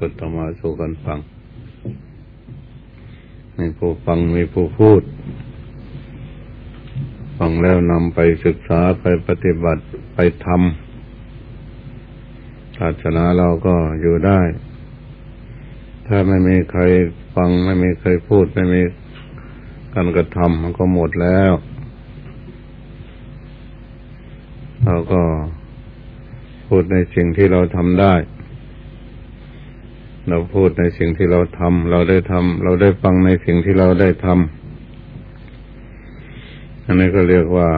เปิดธรรมาสู่กันฟังมีผู้ฟังมีผู้พูด ฟังแล้วนำไปศึกษาไปปฏิบัติไปทำศาสนาเราก็อยู่ได้ ถ้าไม่มีใครฟังไม่มีใครพูดไม่มีการกระทำมันก็หมดแล้วเราก็พูดในสิ่งที่เราทำได้ เราพูดในสิ่งที่เราทำเราได้ทำเราได้ฟังในสิ่งที่เราได้ทำอันนี้ก็เรียกว่า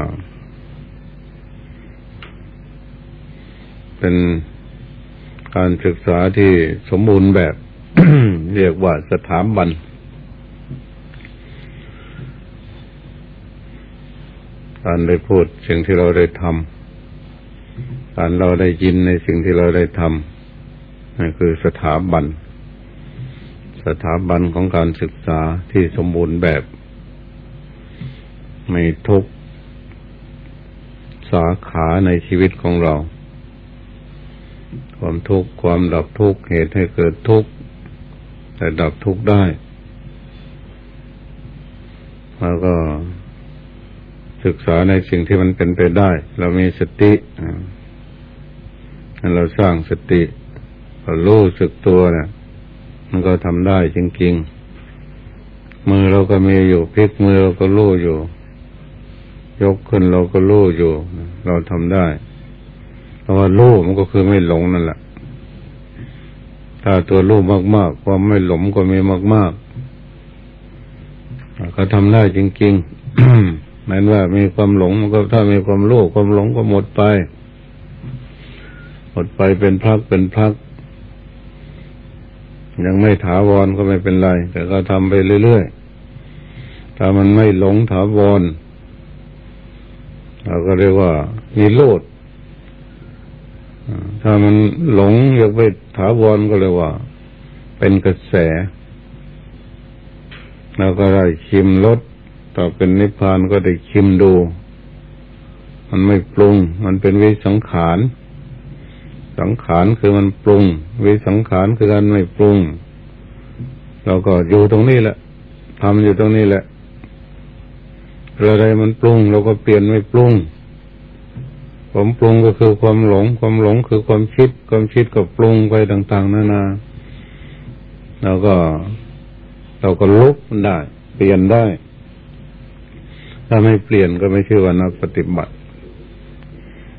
เป็นการศึกษาที่สมบูรณ์แบบ เรียกว่าสถาบันการได้พูดสิ่งที่เราได้ทำการเราได้ยินในสิ่งที่เราได้ทำ นั่นคือสถาบัน สถาบันของการศึกษาที่สมบูรณ์แบบ ไม่ทุกสาขาในชีวิตของเรา ความทุกข์ความดับทุกข์เหตุให้เกิดทุกข์แต่ดับทุกข์ได้ แล้วก็ศึกษาในสิ่งที่มันเป็นไปได้ เรามีสติเราสร้างสติ รู้สึกตัวเนะมันก็ทำได้จริงๆ มือเราก็มีอยู่พลิกมือเราก็รู้อยู่ ยกขึ้นเราก็รู้อยู่ เราทำได้เพราะว่ารู้มันก็คือไม่หลงนั่นแหละถ้าตัวรู้มากๆความไม่หลงก็มีมากๆก็ทำได้จริงๆหมายว่ามีความหลงมันก็ถ้ามีความรู้ความหลงก็หมดไปหมดไปเป็นพักเป็นพัก ยังไม่ถาวรก็ไม่เป็นไร แต่ก็ทำไปเรื่อยๆ ถ้ามันไม่หลงถาวรเราก็เรียกว่ามีโลดถ้ามันหลงอยากไปถาวรก็เลยว่า เป็นกระแสเราก็ได้ชิมรสต่อเป็นนิพพานก็ได้ชิมดู มันไม่ปรุง มันเป็นวิสังขาร สังขารคือมันปรุง วิสังขารคือการไม่ปรุง เราก็อยู่ตรงนี้แหละทำอยู่ตรงนี้แหละอะไรมันปรุง เราก็เปลี่ยนไม่ปรุงความปรุงก็คือความหลง ความหลงคือความคิด ความคิดก็ปรุงไปต่าง ๆนานาเราก็ เราก็ลุกมันได้ เปลี่ยนได้ ถ้าไม่เปลี่ยนก็ไม่ชื่อว่านักปฏิบัติ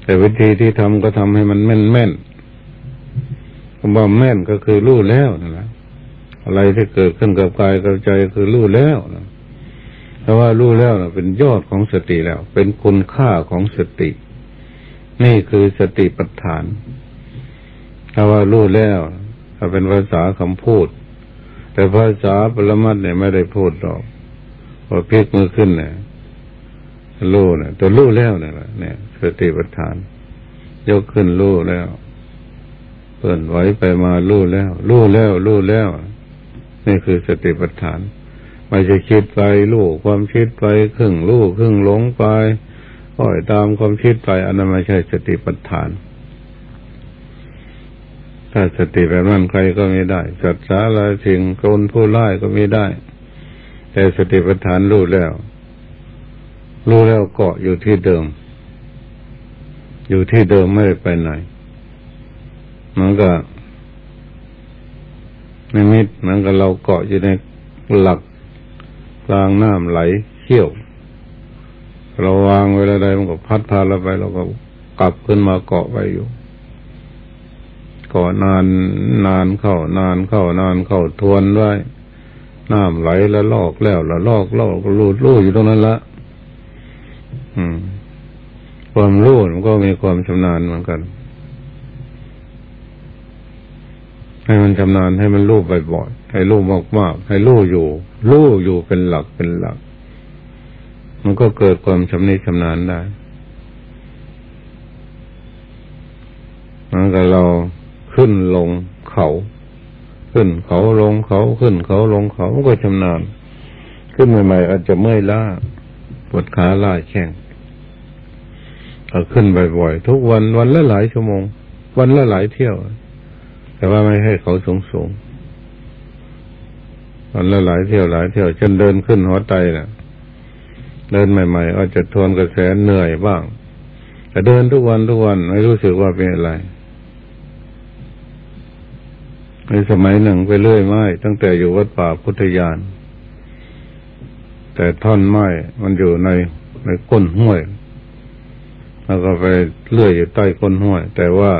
แต่วิธีที่ทำก็ทำให้มันแม่นแม่น คำว่าแม่นก็คือรู้แล้วนะอะไรที่เกิดขึ้นกับกายกับใจคือรู้แล้วนะเพราะว่ารู้แล้วนะเป็นยอดของสติแล้ว เป็นคุณค่าของสติ นี่คือสติปัฏฐานถ้าว่ารู้แล้วถ้าเป็นภาษาคำพูด แต่ภาษาปรมัตเนี่ยไม่ได้พูดหรอกพอพลิกมือขึ้นเนี่ยรู้เนี่ยตัวรู้แล้วเนี่ยเนี่ยสติปัฏฐาน ยกขึ้นรู้แล้ว เลื่อนไหวไปมาลู่แล้วลู่แล้วลู่แล้ว นี่คือสติปัฏฐาน ไม่ใช่คิดไปลู่ความคิดไปครึ่งลู่ครึ่งหลงไปปล่อยตามความคิดไปอันนั้นไม่ใช่สติปัฏฐาน ถ้าสติแบบนั้นใครก็ไม่ได้จัดสาลาสิ่งคนผู้ไล่ก็ไม่ได้ แต่สติปัฏฐานรู้แล้ว รู้แล้วเกาะอยู่ที่เดิม อยู่ที่เดิมไม่ไปไหน มันก็นิมิตมันก็เราเกาะอยู่ในหลักกลางน้ำไหลเชี่ยว เราวางไว้แล้วใดมันก็พัดพาเราไปเราก็กลับขึ้นมาเกาะไปอยู่เกาะนานนานเข้านานเข้านานเข้าทวนไว้น้ำไหลแล้วลอกแล้วแล้วลอกลอกรูดรูอยู่ตรงนั้นละอืม ความรู้มันก็มีความชำนาญเหมือนกัน ให้มันชำนาญให้มันรู้บ่อยๆให้รู้มากๆให้รู้อยู่รู้อยู่เป็นหลักเป็นหลัก มันก็เกิดความชำนิชำนาญได้มันก็เราขึ้นลงเขา ขึ้นเขาลงเขาขึ้นเขาลงเขาก็ชำนาญ ขึ้นใหม่ๆอาจจะเมื่อยล้าปวดขาล่าแข้งเอาขึ้นบ่อยๆทุกวันวันละหลายชั่วโมง วันละหลายเที่ยว แต่ว่าไม่ให้เขาสูงสูงวันละหลายเที่ยวหลายเที่ยวจนเดินขึ้นหัวใจนะ่ะ เดินใหม่ๆอาจจะทวนกระแสเหนื่อยบ้าง แต่เดินทุกวันทุกวันไม่รู้สึกว่าเป็นอะไรในสมัยหนึ่งไปเรื่อยไม้ตั้งแต่อยู่วัดป่าพุทธยาน แต่ท่อนไม้มันอยู่ในในก้นห้วย แล้วก็ไปเลื่อยอยู่ใต้ก้นห้วย แต่ว่า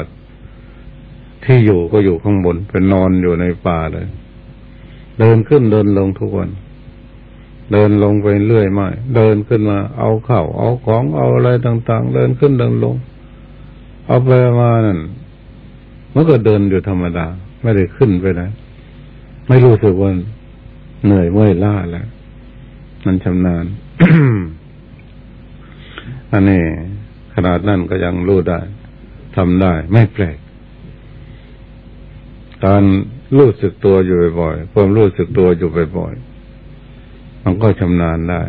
ที่อยู่ก็อยู่ข้างบน เป็นนอนอยู่ในป่าเลย เดินขึ้นเดินลงทุกวัน เดินลงไปเรื่อยไม่เดินขึ้นมา เอาเข้าเอาของเอาอะไรต่าง ๆ เดินขึ้นเดินลง เอาไปมานั่นมันก็เดินอยู่ธรรมดา ไม่ได้ขึ้นไปไหนไม่รู้สึกว่าเหนื่อยเมื่อยล้าแล้วมันชำนาญอันนี้ขนาดนั้นก็ยังรู้ได้ทำได้ ไม่แปลก การรู้สึกตัวอยู่บ่อยๆความรู้สึกตัวอยู่บ่อยๆมันก็ชำนาญได้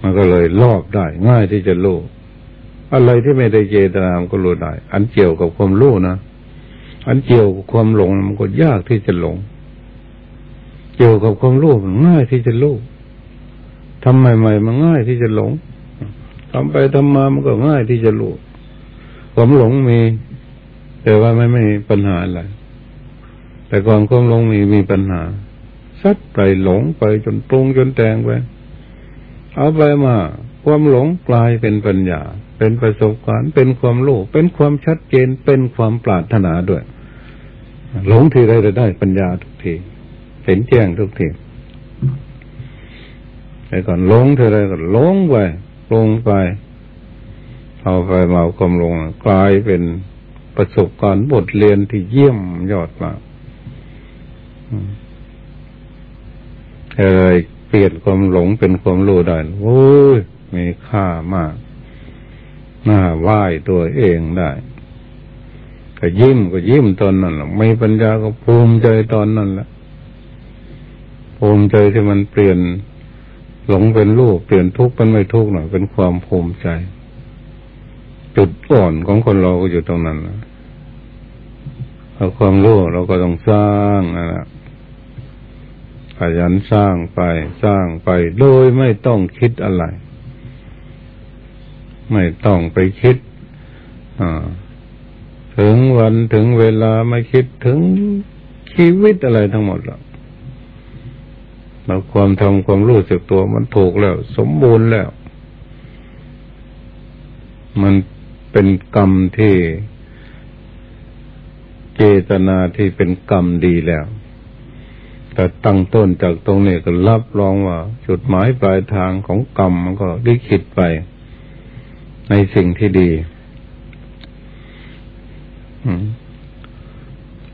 มันก็เลยรอบได้ ง่ายที่จะรู้อะไรที่ไม่ได้เจตนามก็รู้ได้ อันเกี่ยวกับความรู้นะอันเกี่ยวกับความหลงมันก็ยากที่จะหลง เกี่ยวกับความรู้มันง่ายที่จะรู้ทำใหม่ๆมันง่ายที่จะหลงทำไปทำมามันก็ง่ายที่จะรู้ความหลงมี แต่ว่าไม่ไม่มีปัญหาอะไรแต่ก่อนความหลงมีมีปัญหาซัดไปหลงไปจนตรงจนแตงไปเอาไปมา ความหลงกลายเป็นปัญญา เป็นประสบการณ์เป็นความรู้เป็นความชัดเจนเป็นความปรารถนาด้วย หลงทีไรจะได้ปัญญาทุกทีเห็นแจ้งทุกทีแต่ก่อนหลงทีไรก็หลงไปลงไปเอาไปมาความหลงกลายเป็น ประสบการณ์บทเรียนที่เยี่ยมยอดมากอะไรเปลี่ยนความหลงเป็นความรู้ได้โอ้ยมีค่ามากน่าไหว้ตัวเองได้ก็ยิ้มก็ยิ้มตอนนั้นแหละไม่ปัญญาก็ภูมิใจตอนนั้นแหละภูมิใจที่มันเปลี่ยนหลงเป็นรูปเปลี่ยนทุกข์เป็นไม่ทุกข์หน่อยเป็นความภูมิใจจุดอ่อนของคนเราก็อยู่ตรงนั้นนะ เอาความรู้เราก็ต้องสร้างนะขยันสร้างไปสร้างไป โดยไม่ต้องคิดอะไร ไม่ต้องไปคิดถึงวันถึงเวลาไม่คิดถึงชีวิตอะไรทั้งหมดหรอกเราความทำความรู้สึกตัวมันถูกแล้ว สมบูรณ์แล้ว มันเป็นกรรมที่ เจตนาที่เป็นกรรมดีแล้ว แต่ตั้งต้นจากตรงนี้ก็รับรองว่า จุดหมายปลายทางของกรรมมันก็ได้คิดไปในสิ่งที่ดี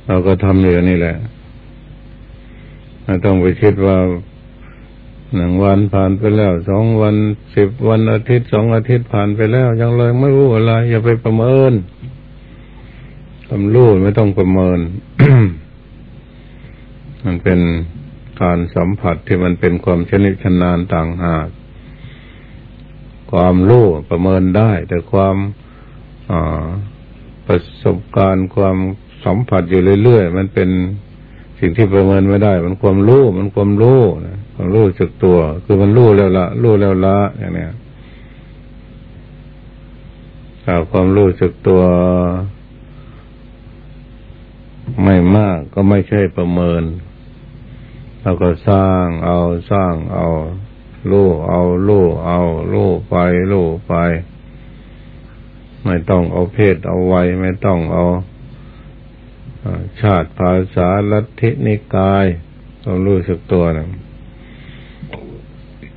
เราก็ทำอย่างนี้แหละไม่ต้องไปคิดว่าหนึ่งวันผ่านไปแล้วสองวันสิบวันอาทิตย์สองอาทิตย์ผ่านไปแล้ว ยังเลยไม่รู้อะไร อย่าไปประเมิน คำรู้ไม่ต้องประเมิน มันเป็นการสัมผัสที่มันเป็นความชนิดชนานต่างหาก ความรู้ประเมินได้ แต่ความประสบการณ์ความสัมผัสอยู่เรื่อยๆ มันเป็นสิ่งที่ประเมินไม่ได้ มันความรู้ มันความรู้นะความรู้สึกตัว คือมันรู้แล้วละรู้แล้วละอย่างเนี้ยความรู้สึกตัว ไม่มากก็ไม่ใช่ประเมินเราก็สร้างเอาสร้างเอารู้เอารู้เอารู้ไปรู้ไป ไม่ต้องเอาเพศเอาไว้ไม่ต้องเอาชาติภาษาลัทธินิกายต้องรู้สึกตัวนะ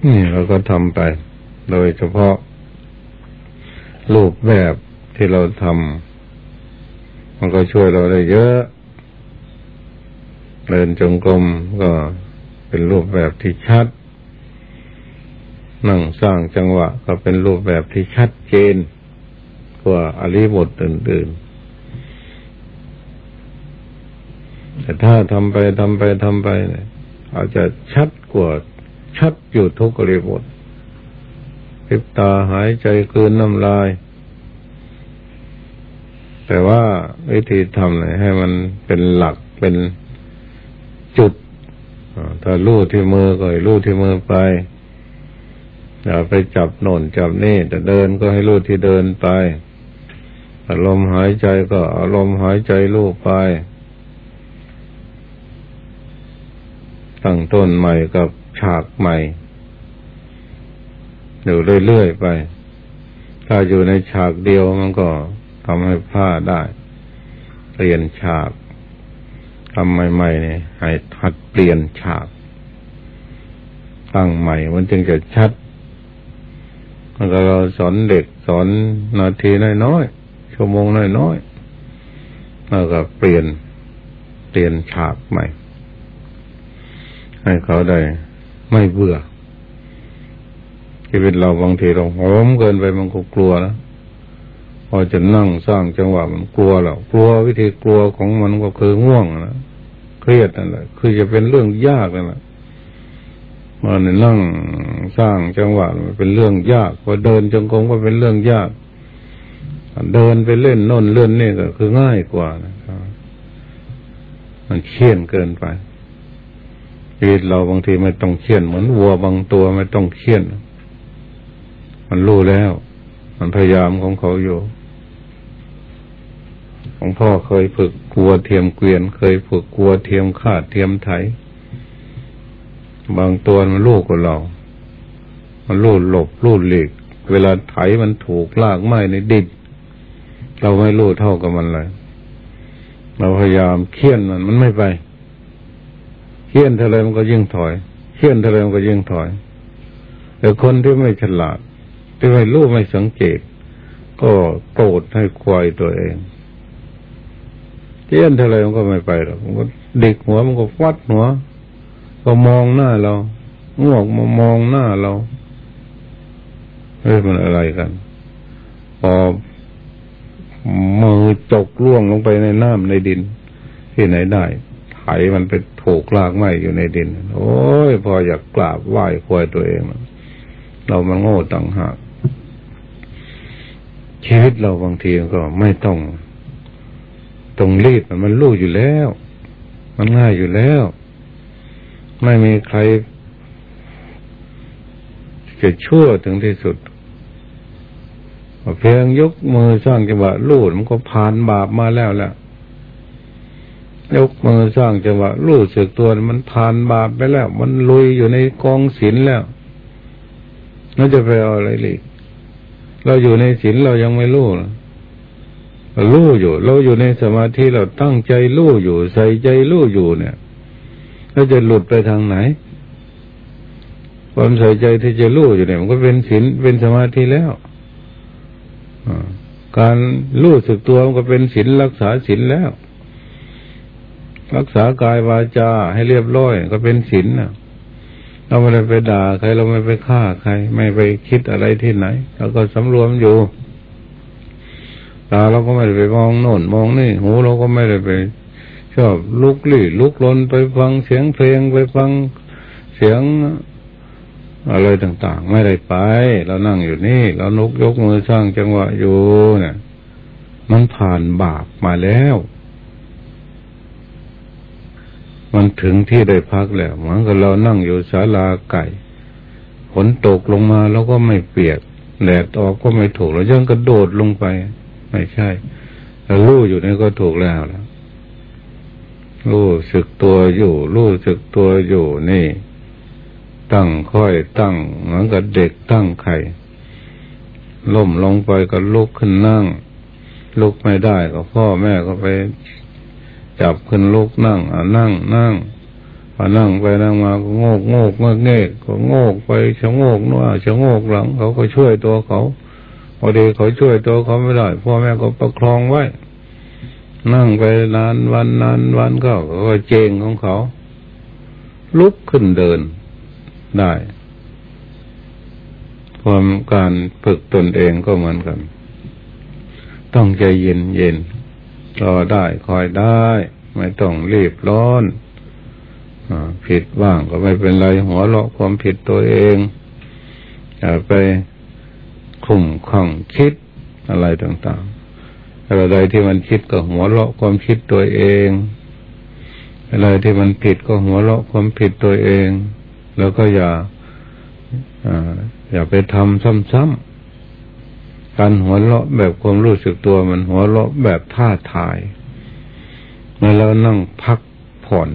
นี่เราก็ทำไป โดยเฉพาะ รูปแบบที่เราทำมันก็ช่วยเราได้เยอะ เดินจงกรมก็เป็นรูปแบบที่ชัด นั่งสร้างจังหวะ ก็เป็นรูปแบบที่ชัดเจน กว่าอริบทอื่นๆ แต่ถ้าทำไปทำไปทำไปเนี่ยอาจจะชัดกว่าชัดอยู่ทุกอริบทปิบตาหายใจคืนน้ำลาย แต่ว่าวิธีทำเลยให้มันเป็นหลักเป็น ถ้าลู่ที่มือก็ให้ลู่ที่มือไป อย่าไปจับโน่นจับนี่แต่เดินก็ให้ลู่ที่เดินไปอารมณ์หายใจก็อารมณ์หายใจลู่ไปตั้งต้นใหม่กับฉากใหม่อยู่เรื่อยๆไป ถ้าอยู่ในฉากเดียวมันก็ทำให้พลาดได้ เปลี่ยนฉากทำใหม่ๆเนี่ยให้หัดเปลี่ยนฉาก ตั้งใหม่ มันจึงจะชัดแล้วเราสอนเด็กสอนนาทีน้อยๆ ชั่วโมงน้อยๆแล้วก็เปลี่ยนเปลี่ยนฉากใหม่ ให้เขาได้ไม่เบื่อชีวิตเราบางทีเราหอมเกินไปมันก็กลัวนะพอจะนั่งสร้างจังหวะมันกลัวแล้วกลัววิธีกลัวของมันก็คือง่วงนะเครียดนั่นแหละคือจะเป็นเรื่องยากนั่นแหละ มันนั่งสร้างจังหวะมันเป็นเรื่องยากพอเดินจงกรมก็เป็นเรื่องยาก เดินไปเล่นน่นเลื่อนนี่ก็คือง่ายกว่านะครับมันเชี่ยนเกินไปชีวิตเราบางทีไม่ต้องเชี่ยนเหมือนวัวบางตัวไม่ต้องเชี่ยน มันรู้แล้ว มันพยายามของเขาอยู่ของพ่อเคยฝึกกลัวเทียมเกวียน เคยฝึกกลัวเทียมขาดเทียมไถ บางตัวมันลูกกว่าเรา มันลูดหลบลูดหลีก เวลาไถมันถูกลากไม้ในดินเราไม่รู้เท่ากับมันเลย เราพยายามเคี่ยนมันมันไม่ไป เคี่ยนเท่าไรมันก็ยิ่งถอย เคี่ยนเท่าไรมันก็ยิ่งถอย แต่คนที่ไม่ฉลาด ที่ไม่รู้ไม่สังเกต ก็โกรธให้ควายตัวเองเตี้ยนเท่าไรมันก็ไม่ไปหรอกมันก็เด็กหัวมันก็ฟัดหัว ก็มองหน้าเรางอกมามองหน้าเราเฮ้ยมันอะไรกันพอมือจกล่วงลงไปในน้ำในดิน ที่ไหนได้ไถมันไปถูกลากไม้อยู่ในดิน โอ้ย พออยากกราบไหว้ควายตัวเองเรามันโง่ต่างหากชีวิตเราบางทีก็ไม่ต้องตรงรีบมันรู้อยู่แล้ว มันง่ายอยู่แล้ว ไม่มีใครจะชั่วถึงที่สุดเพียงยกมือสร้างจังหวะลูดมันก็ผ่านบาปมาแล้วแหละยกมือสร้างจังหวะลูดสึกตัวมันผ่านบาปไปแล้ว มันลุยอยู่ในกองศีลแล้วน่าจะไปเอาอะไรเลยเราอยู่ในศีลเรายังไม่รู้รู้อยู่ เราอยู่ในสมาธิเราตั้งใจรู้อยู่ ใส่ใจรู้อยู่เนี่ย เราจะหลุดไปทางไหน ความใส่ใจที่จะรู้อยู่เนี่ยมันก็เป็นศีลเป็นสมาธิแล้วการรู้สึกตัวมันก็เป็นศีลรักษาศีลแล้ว รักษากายวาจาให้เรียบร้อยก็เป็นศีลนะเราไม่ได้ไปด่าใครเราไม่ไปฆ่าใคร ไม่ไปคิดอะไรที่ไหนเราก็สำรวมอยู่ตาเราก็ไม่ได้ไปมองโน่นมองนี่หูเราก็ไม่ได้ไป อบลุกลี้ลุกลนไปฟังเสียงเพลงไปฟังเสียงอะไรต่างๆ ไม่ได้ไป เรานั่งอยู่นี่ เรานกยกมือสร้างจังหวะอยู่เนี่ย มันผ่านบาปมาแล้ว มันถึงที่ได้พักแล้วเหมือนกับเรานั่งอยู่ศาลาไก่ฝนตกลงมาแล้วก็ไม่เปียกแดดออกก็ไม่ถูกเรายังกระโดดลงไป ไม่ใช่เราลู่อยู่นี่ก็ถูกแล้วแล้ว รู้สึกตัวอยู่ รู้สึกตัวอยู่นี่ ตั้งค่อยตั้งเหมือนกับเด็กตั้งไข่ล่มลงไปก็ลุกขึ้นนั่ง ลุกไม่ได้ก็พ่อแม่ก็ไป จับขึ้นลุกนั่งอะนั่งนั่งพอนั่งไปนั่งมาก็โงกโงกเมื่อเงกก็โงกไปชะโงกนัวชะโงกหลังเขาก็ช่วยตัวเขาพอดีเขาช่วยตัวเขาไม่ได้พ่อแม่ก็ประคองไว้ นั่งไปนานวันนานวันก็ก็เจงของเขา ลุกขึ้นเดินได้ ความการฝึกตนเองก็เหมือนกัน ต้องใจเย็นเย็นรอได้คอยได้ ไม่ต้องรีบร้อนอผิดบ้างก็ไม่เป็นไรหัวเราะความผิดตัวเองอย่าไปคุ้มข้องคิดอะไรต่างๆ อะไรที่มันคิดก็หัวเราะความคิดตัวเอง อะไรที่มันผิดก็หัวเราะความผิดตัวเอง แล้วก็อย่าอย่าไปทำซ้ำๆการหัวเราะแบบความรู้สึกตัวมันหัวเราะแบบท่าทายเมื่อเรานั่งพักผ่อน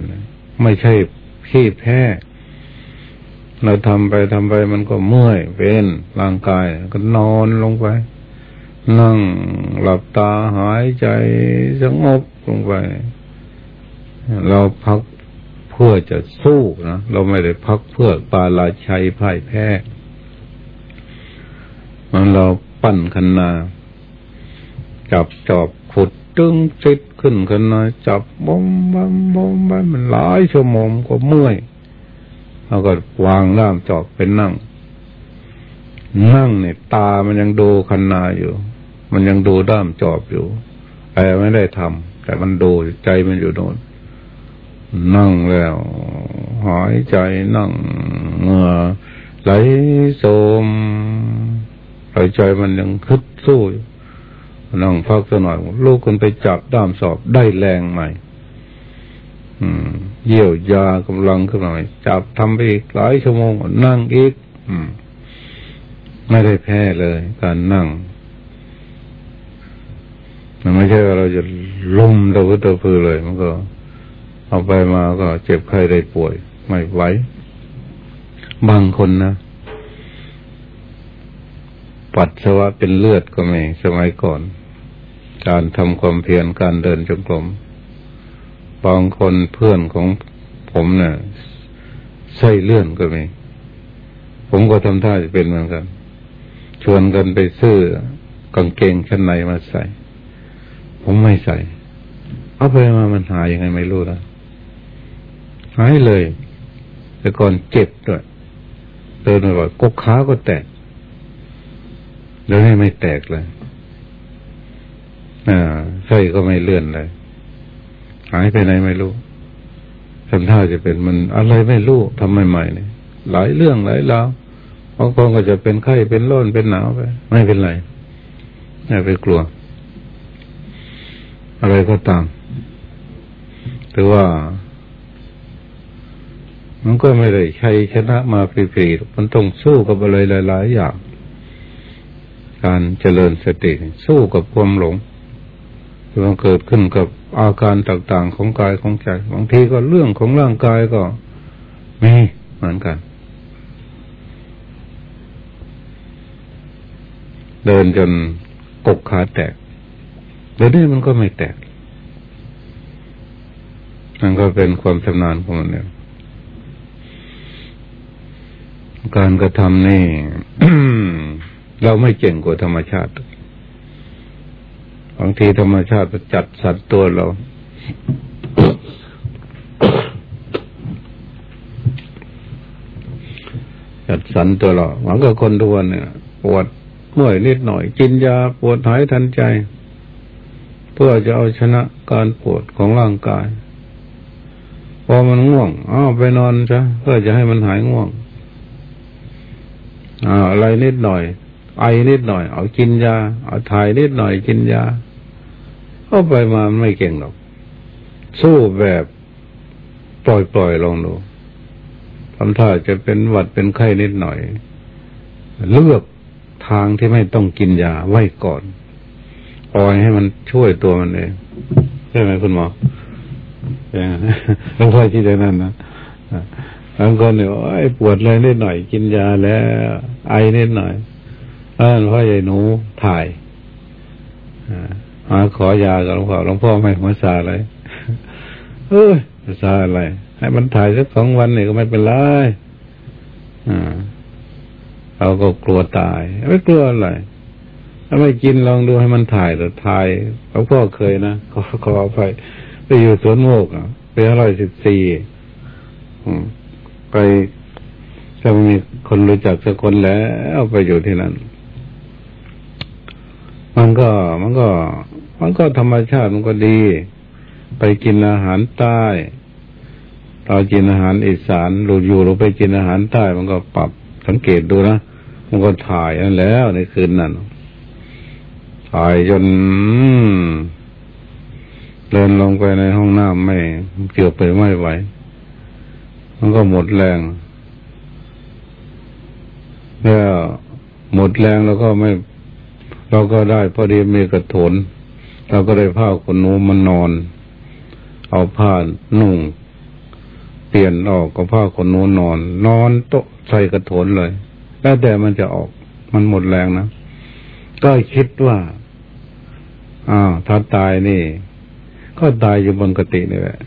ไม่ใช่ขี้แพ้เราทำไปทำไปมันก็เมื่อยเป็นร่างกายก็นอนลงไป นั่งหลับตาหายใจสงบลงไป เราพักเพื่อจะสู้นะเราไม่ได้พักเพื่อปาลาชัยพ่ายแพ้มันเราปั้นคันนาจับจอบขุดตึงจิตขึ้นคันนาจับบอมบอมบอมบมันหลายชั่วโมงก็เมื่อยเราก็วางล่ามจอบเป็นนั่ง นั่งเนี่ยตามันยังดูคันนาอยู่ มันยังดูด้ามจอบอยู่แต่ไม่ได้ทำแต่มันดูใจมันอยู่โน่นนั่งแล้ว หายใจนั่งเงื่อไหลโสมหายใจมันยังคึดสู้นั่งพักสักหน่อยลูกคนไปจับด้ามสอบได้แรงใหม่เยี่ยวยากำลังขึ้นมาจับทำไปอีกหลายชั่วโมงนั่งอีกไม่ได้แพ้เลย การนั่ง มันไม่ใช่ว่าเราจะลุ่มตะพื้ตะพือเลย มันก็ เอาไปมาก็เจ็บไข้ได้ป่วย ไม่ไหวบางคนนะปัสสาวะเป็นเลือดก็ไม่สมัยก่อน การทำความเพียรการเดินจงกรมบางคนเพื่อนของผมเนะ่ยใส่เลื่อนก็มี ผมก็ทำท่าจะเป็นเหมือนกัน ชวนกันไปซื้อกางเกงชั้นในมาใส่ ผมไม่ใส่ เอาไปมามันหายยังไงไม่รู้นะหายเลย แต่ก่อนเจ็บด้วยเดินไปว่ากกขาก็แตกแล้วนี่ไม่แตกเลยอ่าใส่ก็ไม่เลื่อนเลย หายไปไหนไม่รู้ทำท่าจะเป็นมันอะไรไม่รู้ทำใหม่ๆเนี่ยหลายเรื่องหลายราวบางคนก็จะเป็นไข้เป็นร้อนเป็นหนาวไป ไม่เป็นไรอย่าไปกลัว อะไรก็ตาม แต่ว่า มันก็ไม่ได้ใช้ชนะมาฟรีๆมันต้องสู้กับอะไรหลาย ๆ อย่าง การเจริญสติ สู้กับความหลงที่มันเกิดขึ้นกับอาการต่างๆของกายของใจบางทีก็เรื่องของร่างกายก็มีเหมือนกัน เดินจนกกขาแตก เดี๋ยวนี้มันก็ไม่แตก มันก็เป็นความชำนาญของมันเนี่ยการกระทำนี่เราไม่เก่งกว่าธรรมชาติบางทีธรรมชาติจัดสัตว์ตัวเราจัดสรรตัวเราหวังกับคนทุกวันเนี่ยปวดเมื่อยนิดหน่อย กินยาปวดหายทันใจ เพื่อจะเอาชนะการปวดของร่างกาย พอมันง่วงอ้าวไปนอนซะเพื่อจะให้มันหายง่วงอ่าอะไรนิดหน่อย ไอนิดหน่อย เอากินยา เอาถ่ายนิดหน่อยกินยาเข้าไปมาไม่เก่งหรอก สู้แบบปล่อยปล่อยลองดูทำท่าจะเป็นหวัดเป็นไข้นิดหน่อย เลือกทางที่ไม่ต้องกินยาไว้ก่อน ปล่อยให้มันช่วยตัวมันเองใช่ไหมคุณหมอหลวงพ่อที่เดนั้นนะบางคนเนี่ยไอ้ปวดเลยนิดหน่อยกินยาแล้ว ไอนิดหน่อยอ่านพ่อใหญ่หนูถ่ายมาขอยากับหลวงพ่อหลวงพ่อไม่หัวซาเลยเอ้ยซาอะไร ให้มันถ่ายสักสองวันนี่ก็ไม่เป็นไรอ่าเราก็กลัวตาย ไม่กลัวอะไร ถ้าไม่กินลองดูให้มันถ่ายแต่ถ่ายหลวงพ่อเคยนะขอขอไปไปอยู่สวนโมกอะไปอร่อยสิบสี่ไปจะมีคนรู้จักสักคนแล้วไปอยู่ที่นั่นมันก็มันก็ มันก็ธรรมชาติมันก็ดี ไปกินอาหารใต้เรากินอาหารอีสานหลุดอยู่เราไปกินอาหารใต้ มันก็ปรับสังเกตดูนะ มันก็ถ่ายนั่นแล้วในคืนนั้น ถถ่ายจนเดินลงไปในห้องน้ำไม่เกือบไปไม่ไหว มันก็หมดแรงแล้วหมดแรงแล้วก็ไม่ เราก็ได้พอดีมีกระถนเราก็ได้ผ้าขนนูมันนอน เอาผ้านุ่ง เปลี่ยนออกกับผ้าขนนูนอน นอนโต๊ะใส่กระถนเลย แล้วแต่มันจะออกมันหมดแรงนะ ก็คิดว่า อ้าวถ้าตายนี่ ก็ตายอยู่บนกตินี่แหละ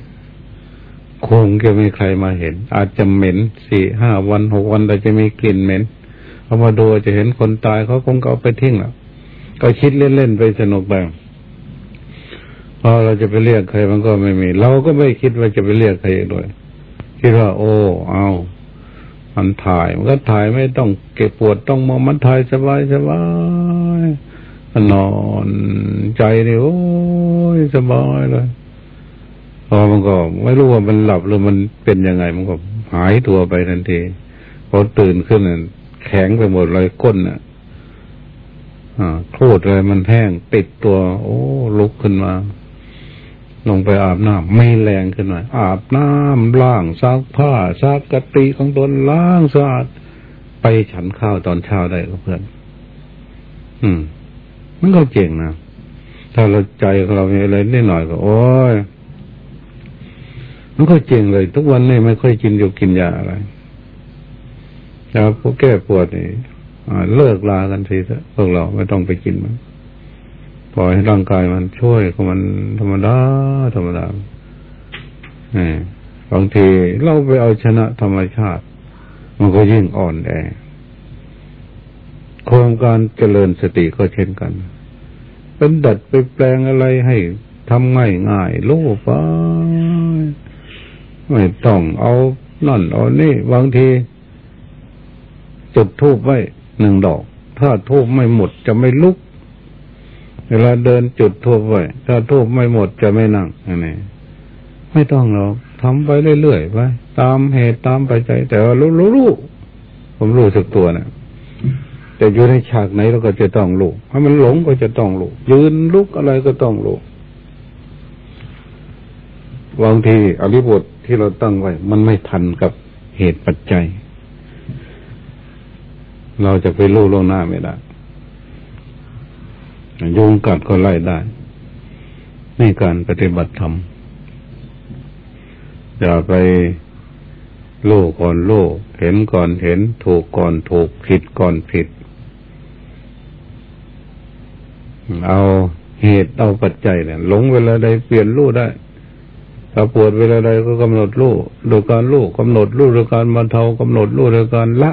คงจะไม่ใครมาเห็น อาจจะเหม็นสี่ห้าวันหกวันแต่จะมีกลิ่นเหม็นเขามาดูจะเห็นคนตายเขาคงก็เอาไปทิ้งแล้วก็คิดเล่นๆไปสนุกแบบพอเราจะไปเรียกใครมันก็ไม่มี เราก็ไม่คิดว่าจะไปเรียกใครด้วยคิดว่า โอ้ เอามันถ่าย มันก็ถ่ายไม่ต้องเก็บปวดต้องมองมันถ่ายสบายสบาย นอนใจนี่โอ้ยสบายเลยพอมันก็ไม่รู้ว่ามันหลับหรือมันเป็นยังไงมันก็หายตัวไปทันทีพอตื่นขึ้นแข็งไปหมดเลยก้นอะอ่าโคตรเลยมันแห้งติดตัว โอ้ ลุกขึ้นมา ลงไปอาบน้ำไม่แรงขึ้นมาอาบน้ำล้างซักผ้าซักกะติของตนล้างสะอาดไปฉันข้าวตอนเช้าได้กับเพื่อน อืม มันก็เก่งนะถ้าเราใจของเรามีอะไรนิดหน่อยก็ โอ้ยมันก็เก่งเลย ทุกวันนี้ไม่ค่อยกินอยู่กินยาอะไรแต่พวกแก้ปวดนี่เลิกลากันทีเถอะพวกเราไม่ต้องไปกินมันปล่อยให้ร่างกายมันช่วยของมันธรรมดาธรรมดานี่บางทีเราไปเอาชนะธรรมชาติ มันก็ยิ่งอ่อนแอ โครงการเจริญสติก็เช่นกันเป็นดัดไปแปลงอะไรให้ทำง่ายง่ายโลภไปไม่ต้องเอานั่นเอานี่บางที จุดทูบไว้หนึ่งดอก ถ้าทูบไม่หมดจะไม่ลุก เวลาเดินจุดทูบไว้ถ้าทูบไม่หมดจะไม่นั่งอันนี้ไม่ต้องหรอกทำไปเรื่อยๆไปตามเหตุตามปัจจัยแต่ว่ารู้รู้ผมรู้สึกตัวเนะ แต่อยู่ในฉากไหนเราก็จะต้องรู้ถ้ามันหลงก็จะต้องรู้ยืนลุกอะไรก็ต้องรู้บางทีอริบทที่เราตั้งไว้ มันไม่ทันกับเหตุปัจจัย เราจะไปรู้ล่วงหน้าไม่ได้ยุงกัดก็ไล่ได้นี่การปฏิบัติธรรมอย่าไปโลกก่อนโลกเห็นก่อนเห็น ถูกก่อนถูกผิดก่อนผิด เอาเหตุเอาปัจจัยเนี่ยหลงเวลาใดเปลี่ยนรู้ได้ถ้าปวดเวลาใดก็กำหนดรู้โดยการรู้กำหนดรู้โดยการบรรเทากำหนดรู้โดยการละ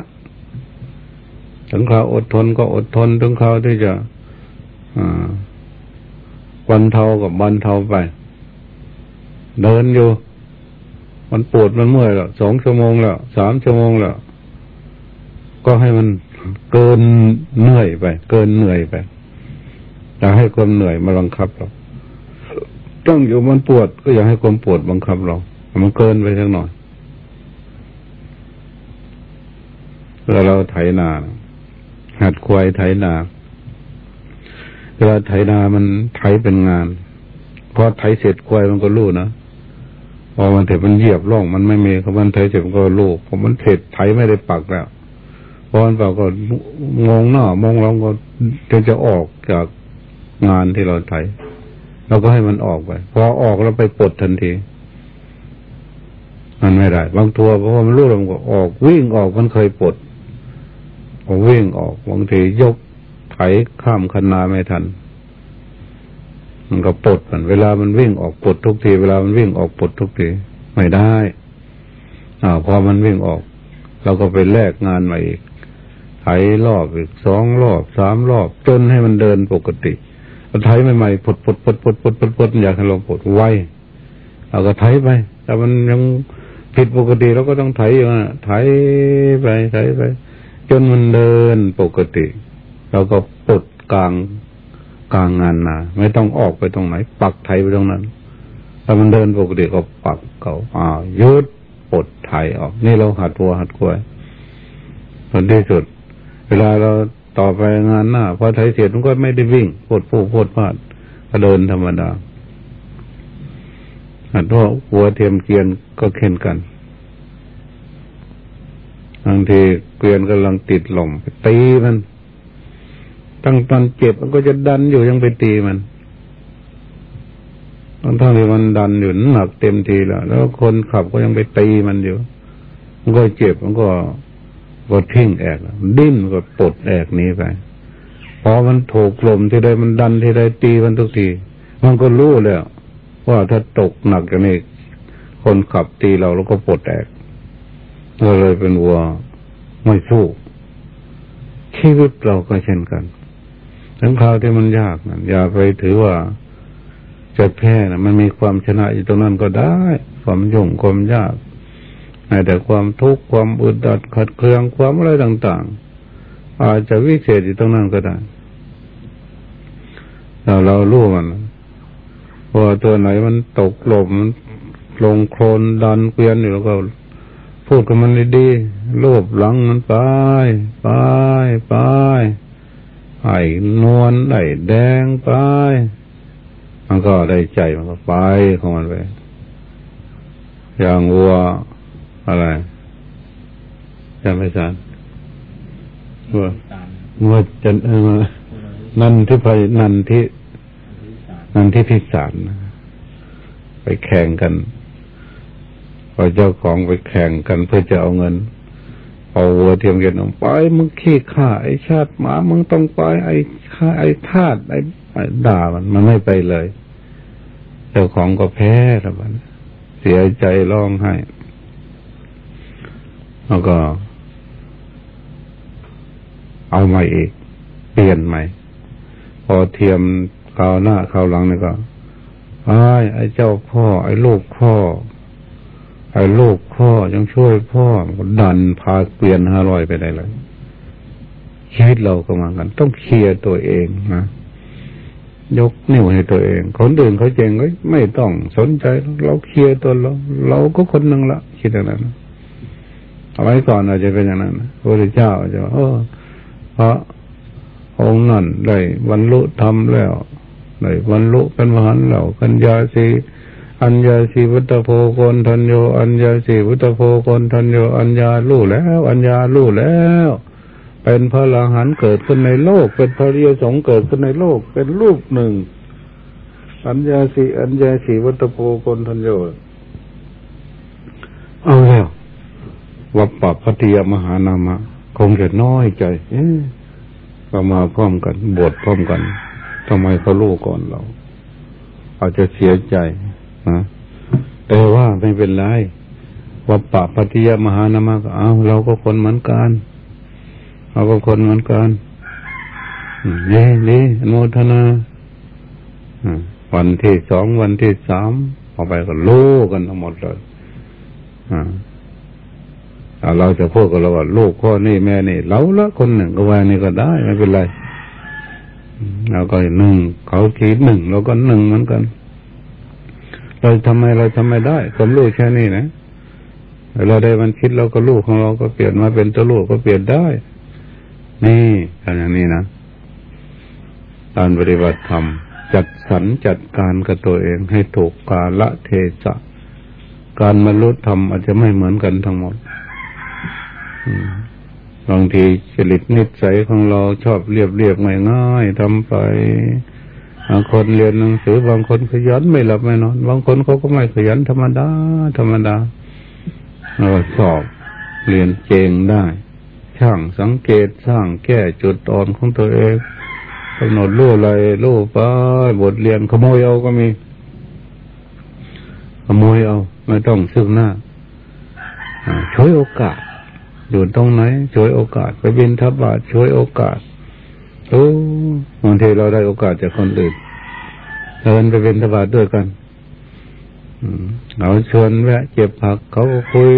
ถึงคราวอดทนก็อดทนถึงคราวที่จะบรรเทากับบรรเทาไป เดินอยู่ มันปวดมันเมื่อยแล้วสองชั่วโมงแล้วสามชั่วโมงแล้ว ก็ให้มันเกินเหนื่อยไป เกินเหนื่อยไป อย่าให้ความเหนื่อยมาบังคับเราต้องอยู่มันปวด ก็อย่าให้ความปวดบังคับเรา มันเกินไปสักหน่อยเวลาเราไถนา หัดควายไถนา เวลาไถนามันไถเป็นงาน พอไถเสร็จควายมันก็รู้นะพอมันเถิดมันเหยียบร่องมันไม่มีเขามันไถเสร็จมันก็ลูกพอมันเถิดไถไม่ได้ปักแล้วพอมันปักก็งงหน้ามองเราก็จะจะออกจาก งานที่เราไถเราก็ให้มันออกไป พอออกแล้วไปปลดทันที มันไม่ได้ บางตัวเพราะว่ามันรู้ล้วมันก็ออก วิ่งออกมันเคยปลดออวิ่งออกบางทียกไถข้ามคันนาไม่ทัน มันก็ปลดมันเวลามันวิ่งออกปลดทุกที เวลามันวิ่งออกปลดทุกทีไม่ได้อ่าพอมันวิ่งออก เราก็ไปแลกงานใหม่อีกไถรอบอีกสองรอบสามรอบจนให้มันเดินปกติ เราไถใหม่ๆปดปดปดปดปดปดปดอยากให้เราปดไวเราก็ไถไปแต่มันยังผิดปกติเราก็ต้องไถอยู่นะไถไปไถไป จนมันเดินปกติ เราก็ปลดกลางกลางงานนาไม่ต้องออกไปตรงไหน ปักไทยไปตรงนั้นถ้ามันเดินปกติก็ปักเขาอ่ายุดปลดไทยออก นี่เราหัดตัวหัดกล้วยผลที่สุด เวลาเรา ต่อไปงานหน้าพอไถเสร็จมันก็ไม่ได้วิ่งโพดผู้โพดพลาดก็เดินธรรมดาอันว่าหัวเทียมเกียนก็เข็นกันบางทีเกวียนกำลังติดหล่มไปตีมัน ตั้งตอนเจ็บมันก็จะดันอยู่ยังไปตีมันทั้งทั้งที่มันดันอยู่หนักเต็มทีแล้วแล้วคนขับก็ยังไปตีมันอยู่ มันก็เจ็บมันก็ ก็ทิ้งแอกดิ้นก็ปลดแอกนี้ไปพอมันถูกลมที่ใดมันดันที่ใดตีมันทุกที มันก็รู้แล้วว่าถ้าตกหนักอย่างนี้คนขับตีเราแล้วก็ปลดแอกก็เลยเป็นวัวไม่สู้ชีวิตเราก็เช่นกันทั้งคราวที่มันยากนะอย่าไปถือว่าจะแพ้นะมันมีความชนะอยู่ตรงนั้นก็ได้ ความยุ่งความยาก แต่ความทุกข์ความอุดดัดขัดเคืองความอะไรต่าง ๆ อาจจะวิเศษอยู่ตรงนั้นก็ได้เราเรารู้มันพอตัวไหนมันตกหลมลงโคลนดันเกวียนอยู่แล้วก็พูดกับมันดีๆรูปหลังมันไปไปไปไอ้นวลไอ้แดงไป มันก็ได้ใจมันก็ไปของมันไปอย่างวัว อะไรจำไม่สานวัววัวจันเออนันที่ไปนันที่นันที่พิสารไปแข่งกันพอเจ้าของไปแข่งกันเพื่อจะเอาเงินเอาวัวเทียมกันออกไปมึงขี้ข้าไอ้ชาติหมามึงต้องไปไอ้ข้าไอ้ทาสไอ้ด่ามันมันไม่ไปเลย เจ้าของก็แพ้แล้วมันเสียใจร้องไห้ แล้วก็ เอาใหม่อีก เปลี่ยนใหม่ พอเทียมคราวหน้าคราวหลังนี่ก็ไอ้ไอ้เจ้าพ่อ ไอ้ลูกพ่อ ไอ้ลูกพ่อยังช่วยพ่อดันพาเปลี่ยนห้าร้อยไปได้เลยชีวิตเราก็มากัน ต้องเคลียร์ตัวเองนะยกนิ้วให้ตัวเอง คนอื่นเขาเจงก็ไม่ต้องสนใจ เราเคลียร์ตัวเรา เราก็คนหนึ่งละคิดอย่างนั้น เอาไว้ก่อนอาจจะเป็นอย่างนั้นพระพุทธเจ้าจะเออพระองค์นั่นได้บรรลุธรรมแล้วได้บรรลุเป็นมหันแล้วกัญญาสีอัญญาสีวุตโพโกนทันโยอัญญาสีวุตโพโกนทันโยอัญญาลู่แล้ว อัญญาลู่แล้ว เป็นพระลาหันเกิดขึ้นในโลก เป็นพระเรียสงเกิดขึ้นในโลก เป็นรูปหนึ่ง อัญญาสีอัญญาสีวุตโพโกนทันโยเอาแล้ว วัปปะพัทยมหานามะ คงจะน้อยใจเอ๊ะก็มาพร้อมกัน บวชพร้อมกันทำไมเขาลูกก่อนเรา อาจจะเสียใจนะแต่ว่าไม่เป็นไรวัปปะปฏิยมหานามะเอาเราก็คนเหมือนกันเราก็คนเหมือนกันนี่นี่โมทนาวันที่สองวันที่สามออกไปก็โลกันทั้งหมดเลยอ่า เราจะพูดกับเราว่าลูกพ่อนี่แม่นี่เราละคนหนึ่งก็ว่านี่ก็ได้ไม่เป็นไรเราก็หนึ่งเขาขีดหนึ่งเราก็หนึ่งเหมือนกัน เราทำไมเราทำไมได้ความรู้แค่นี้นะเราได้มันคิดเราก็รู้ของเราก็เปลี่ยนมาเป็นตัวรู้ก็เปลี่ยนได้ นี่ทำอย่างนี้นะการปฏิบัติธรรมจัดสรรจัดการกับตัวเองให้ถูกกาละเทศะการมรุษธรรมอาจจะไม่เหมือนกันทั้งหมด บางทีจริตนิสัยของเราชอบเรียบเรียบง่ายๆทำไปบางคนเรียนหนังสือบางคนขยันไม่หลับไม่นอน บางคนเขาก็ไม่ขยันธรรมดา ธรรมดาเราสอบเรียนเจงได้ ช่างสังเกตสร้างแก้จุดอ่อนของตัวเองกำหนดรู้อะไรรู้ไปบทเรียนขโมยเอาก็มี ขโมยเอา ไม่ต้องซึ่งหน้าช่วยโอกาส อยู่ตรงไหนช่วยโอกาส ไปบินทับบาทช่วยโอกาสโอ้บางทีเราได้โอกาสจากคนอื่นเดินไปเป็นทบาทด้วยกันเราชวนแวะเก็บผักเขาก็คุย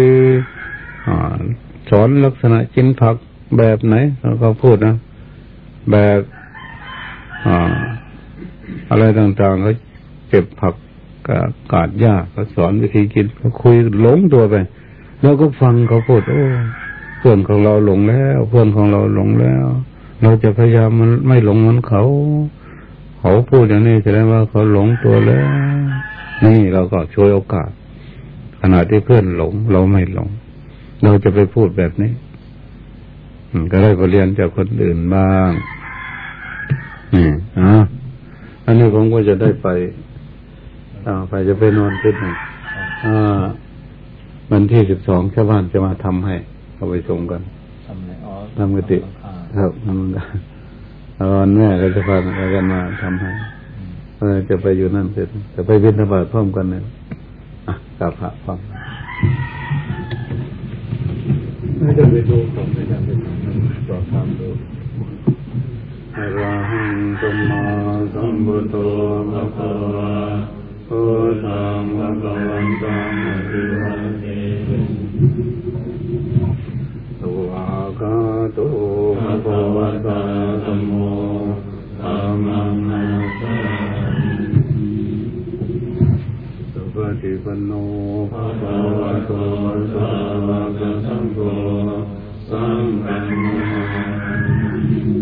สอนลักษณะกินผักแบบไหนเขาก็พูดนะ แบบออะไรต่างๆเขาเก็บผักกากาดหญ้าเขาสอนวิธีกินเขาคุยหลงตัวไปเราก็ฟังเขาพูดโอ้ เพื่อนของเราหลงแล้ว เพื่อนของเราหลงแล้ว เราจะพยายามมันไม่หลงเหมือนเขา เขาพูดอย่างนี้แสดงว่าเขาหลงตัวแล้ว นี่เราก็ช่วยโอกาส ขณะที่เพื่อนหลง เราไม่หลง เราจะไปพูดแบบนี้ก็ได้บทเรียนจากคนอื่นบ้างนี่อะอันนี้ผมก็จะได้ไปอ่าไปจะไปนอนที่ไหนอ่าวันที่สิบสองชาวบ้านจะมาทำให้ เอาไปส่งกันทำอะไรอ๋อทำกติครับทำกันตอนแม่ก็จะพากันมาทำให้เออจะไปอยู่นั่นเสร็จจะไปบิณฑบาตพร้อมกันเนี่ยอะกราบพระพร้อมไม่จะไปดูผมไม่จะไปทำสอบถามดูอะระหังสัมมาสัมพุทโธภะคะวะพุทธังภะคะวันตังอะริวะเทตุอาคา ตุภะคะวะตาธัมโมธัมมังนาสามิสุปฏิปันโนภะคะวะโตสาวกสังโฆสังฆังนามิ